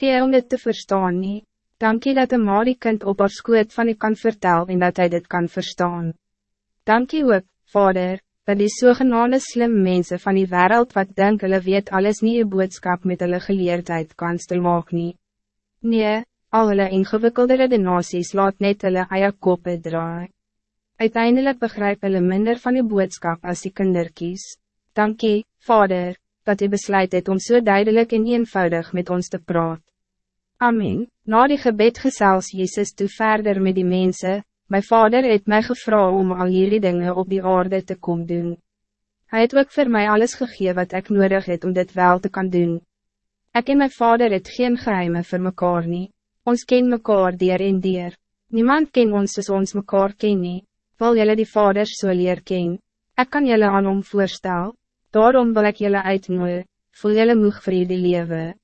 Gee om dit te verstaan nie. Dankie dat een Marie kind op haar skoot van u kan vertel en dat hij dit kan verstaan. Dankie ook, vader, dat die zogenaamde slim mensen van die wereld wat denk hulle weet alles nie je boodskap met hulle geleerdheid kan stil maak nie. Nee, al hulle ingewikkelde redenaties laat net hulle eie koppe draai. Uiteindelijk begrijp hulle minder van die boodskap als die kinderkies. Dankie, vader, dat u besluit het om zo so duidelijk en eenvoudig met ons te praten. Amen. Na die gebed gesels Jezus toe verder met die mensen. Mijn vader heeft mij gevraagd om al hierdie dingen op die aarde te komen doen. Hij het ook voor mij alles gegeven wat ik nodig heb om dit wel te kan doen. Ik en mijn vader het geen geheimen voor mekaar nie. Ons ken mekaar dier en dier. Niemand ken ons soos ons mekaar ken nie. Wil jullie die vaders so leer ken? Ik kan jullie aan hom voorstel. Daarom wil ik jullie uitnooi. Voel jullie moeg vir die leven.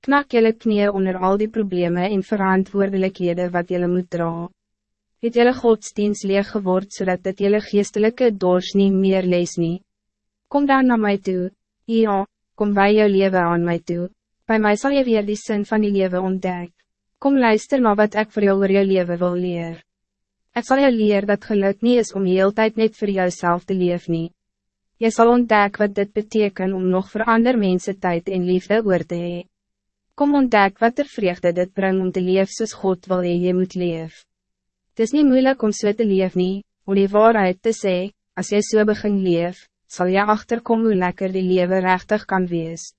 Knak jullie knieën onder al die problemen en verantwoordelijkheden wat jullie moet dra. Het jullie godsdienst leeg geword zodat het jullie geestelijke doors niet meer lees nie. Kom dan naar mij toe. Ja, kom bij jou leven aan mij toe. Bij mij zal je weer die zin van die leven ontdek. Kom luister naar wat ik voor jou oor jou leven wil leer. Ik zal je leer dat geluk niet is om heel tijd niet voor jouzelf te leven nie. Je zal ontdek wat dit betekent om nog voor andere mensen tijd en liefde oor te hee. Kom ontdek wat er vreugde dit brengt om te leven soos God wil hee je moet leven. Het is niet moeilijk om so te leven nie, om die waarheid te zeggen, als jy so begin leef, zal je achterkomen hoe lekker die leven rechtig kan wees.